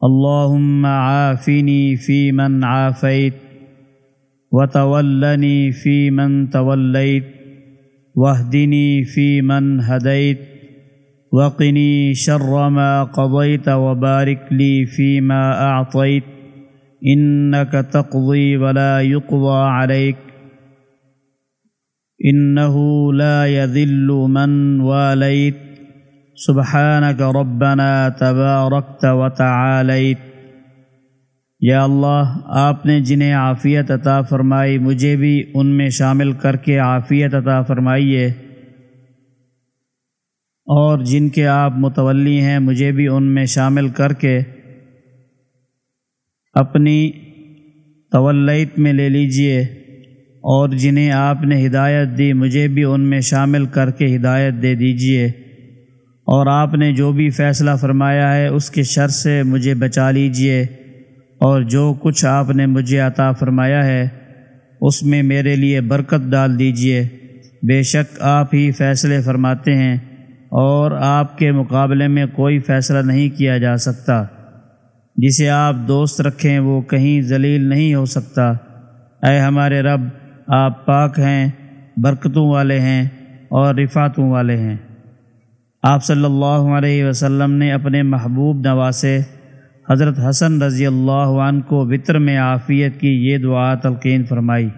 اللهم عافني في من عافيت وتولني في من توليت واهدني في من هديت وقني شر ما قضيت وبارك لي فيما أعطيت. إنك تقضي ولا يقضى عليك. إنه لا يذل من واليت. سبحانك ربنا تبارکت وتعالیت یا اللہ، آپ نے جنہیں عافیت عطا فرمائی، مجھے بھی ان میں شامل کر کے عافیت عطا فرمائیے اور جن کے آپ متولی ہیں، مجھے بھی ان میں شامل کر کے اپنی تولیت میں لے لیجیے۔ اور جنہیں آپ نے ہدایت دی، مجھے بھی ان میں شامل کر کے ہدایت دے دیجیے۔ اور آپ نے جو بھی فیصلہ فرمایا ہے اس کے شر سے مجھے بچا لیجیے، اور جو کچھ آپ نے مجھے عطا فرمایا ہے، اس میں میرے لیے برکت ڈال دیجیے۔ بے شک آپ ہی فیصلے فرماتے ہیں، اور آپ کے مقابلے میں کوئی فیصلہ نہیں کیا جا سکتا۔ جسے آپ دوست رکھیں وہ کہیں ذلیل نہیں ہو سکتا۔ اے ہمارے رب، آپ پاک ہیں، برکتوں والے ہیں اور رفاتوں والے ہیں۔ آپ صلی اللہ علیہ وسلم نے اپنے محبوب نواسے حضرت حسن رضی اللہ عنہ کو وطر میں عافیت کی یہ دعا تلقین فرمائی۔